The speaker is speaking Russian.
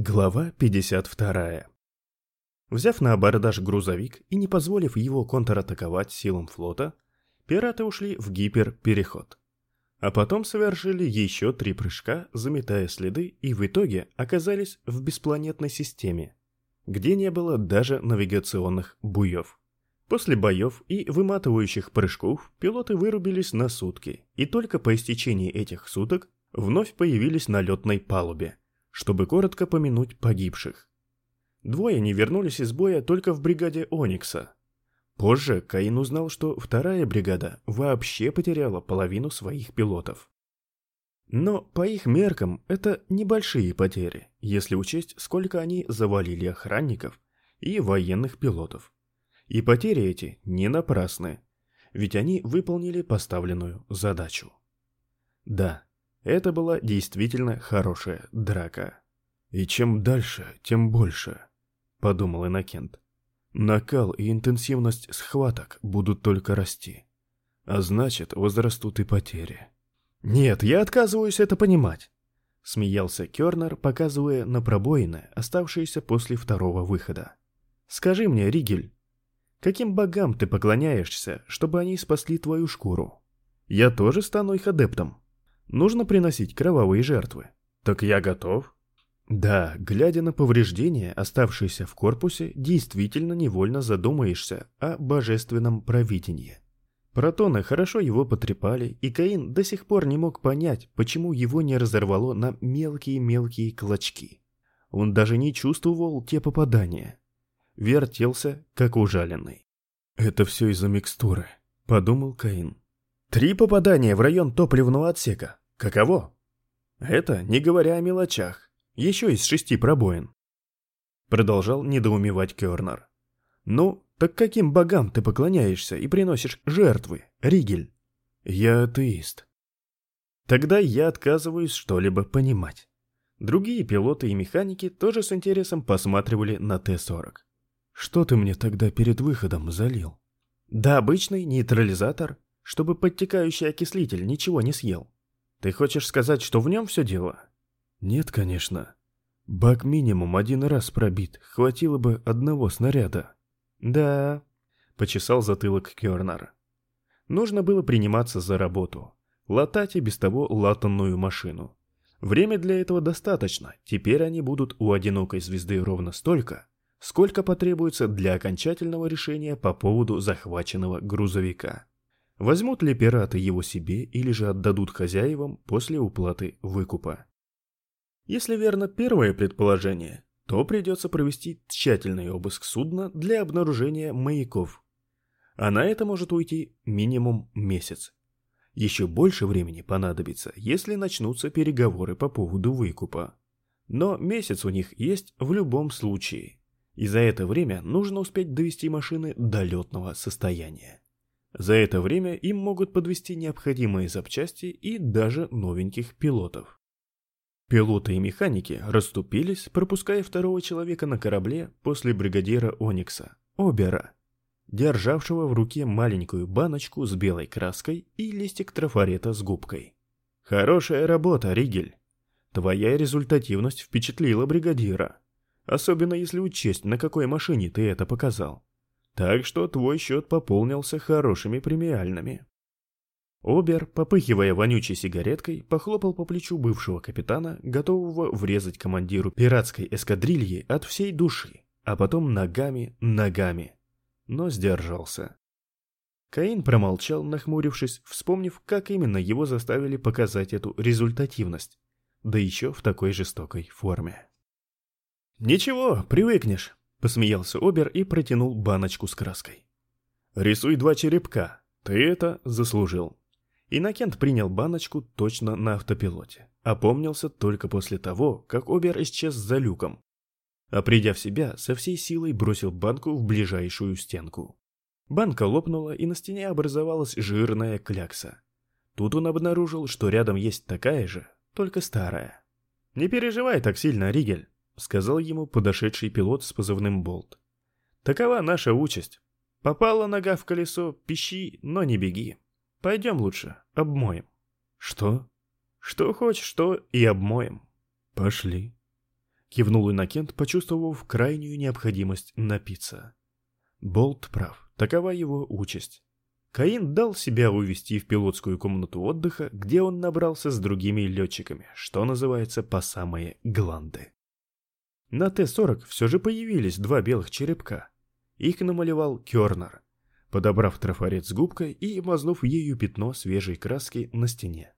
Глава 52. Взяв на абордаж грузовик и не позволив его контратаковать силам флота, пираты ушли в гиперпереход. А потом совершили еще три прыжка, заметая следы, и в итоге оказались в беспланетной системе, где не было даже навигационных буев. После боев и выматывающих прыжков пилоты вырубились на сутки, и только по истечении этих суток вновь появились на летной палубе – чтобы коротко помянуть погибших. Двое не вернулись из боя только в бригаде Оникса. Позже Каин узнал, что вторая бригада вообще потеряла половину своих пилотов. Но по их меркам это небольшие потери, если учесть, сколько они завалили охранников и военных пилотов. И потери эти не напрасны, ведь они выполнили поставленную задачу. Да, это была действительно хорошая драка. «И чем дальше, тем больше», — подумал Иннокент. «Накал и интенсивность схваток будут только расти. А значит, возрастут и потери». «Нет, я отказываюсь это понимать», — смеялся Кернер, показывая на пробоины, оставшиеся после второго выхода. «Скажи мне, Ригель, каким богам ты поклоняешься, чтобы они спасли твою шкуру? Я тоже стану их адептом». Нужно приносить кровавые жертвы. Так я готов. Да, глядя на повреждения, оставшиеся в корпусе, действительно невольно задумаешься о божественном провидении. Протоны хорошо его потрепали, и Каин до сих пор не мог понять, почему его не разорвало на мелкие-мелкие клочки. Он даже не чувствовал те попадания. Вертелся, как ужаленный. «Это все из-за микстуры», — подумал Каин. Три попадания в район топливного отсека. Каково? Это не говоря о мелочах. Еще из шести пробоин. Продолжал недоумевать Кернер. Ну, так каким богам ты поклоняешься и приносишь жертвы, Ригель? Я атеист. Тогда я отказываюсь что-либо понимать. Другие пилоты и механики тоже с интересом посматривали на Т-40. Что ты мне тогда перед выходом залил? Да обычный нейтрализатор, чтобы подтекающий окислитель ничего не съел. Ты хочешь сказать, что в нем все дело? Нет, конечно. Бак минимум один раз пробит, хватило бы одного снаряда. Да, почесал затылок Кернер. Нужно было приниматься за работу. Латать и без того латанную машину. Время для этого достаточно, теперь они будут у одинокой звезды ровно столько, сколько потребуется для окончательного решения по поводу захваченного грузовика. Возьмут ли пираты его себе или же отдадут хозяевам после уплаты выкупа? Если верно первое предположение, то придется провести тщательный обыск судна для обнаружения маяков. А на это может уйти минимум месяц. Еще больше времени понадобится, если начнутся переговоры по поводу выкупа. Но месяц у них есть в любом случае. И за это время нужно успеть довести машины до летного состояния. За это время им могут подвести необходимые запчасти и даже новеньких пилотов. Пилоты и механики расступились, пропуская второго человека на корабле после бригадира Оникса, Обера, державшего в руке маленькую баночку с белой краской и листик трафарета с губкой. «Хорошая работа, Ригель. Твоя результативность впечатлила бригадира, особенно если учесть, на какой машине ты это показал. Так что твой счет пополнился хорошими премиальными. Обер, попыхивая вонючей сигареткой, похлопал по плечу бывшего капитана, готового врезать командиру пиратской эскадрильи от всей души, а потом ногами, ногами. Но сдержался. Каин промолчал, нахмурившись, вспомнив, как именно его заставили показать эту результативность, да еще в такой жестокой форме. «Ничего, привыкнешь», Посмеялся Обер и протянул баночку с краской. «Рисуй два черепка. Ты это заслужил». Иннокент принял баночку точно на автопилоте. Опомнился только после того, как Обер исчез за люком. А придя в себя, со всей силой бросил банку в ближайшую стенку. Банка лопнула, и на стене образовалась жирная клякса. Тут он обнаружил, что рядом есть такая же, только старая. «Не переживай так сильно, Ригель», сказал ему подошедший пилот с позывным «Болт». «Такова наша участь. Попала нога в колесо, пищи, но не беги. Пойдем лучше, обмоем». «Что?» «Что хочешь, что и обмоем». «Пошли». Кивнул Иннокент, почувствовав крайнюю необходимость напиться. Болт прав, такова его участь. Каин дал себя увести в пилотскую комнату отдыха, где он набрался с другими летчиками, что называется по самые гланды. На Т-40 все же появились два белых черепка. Их намалевал Кернер, подобрав трафарет с губкой и мазнув ею пятно свежей краски на стене.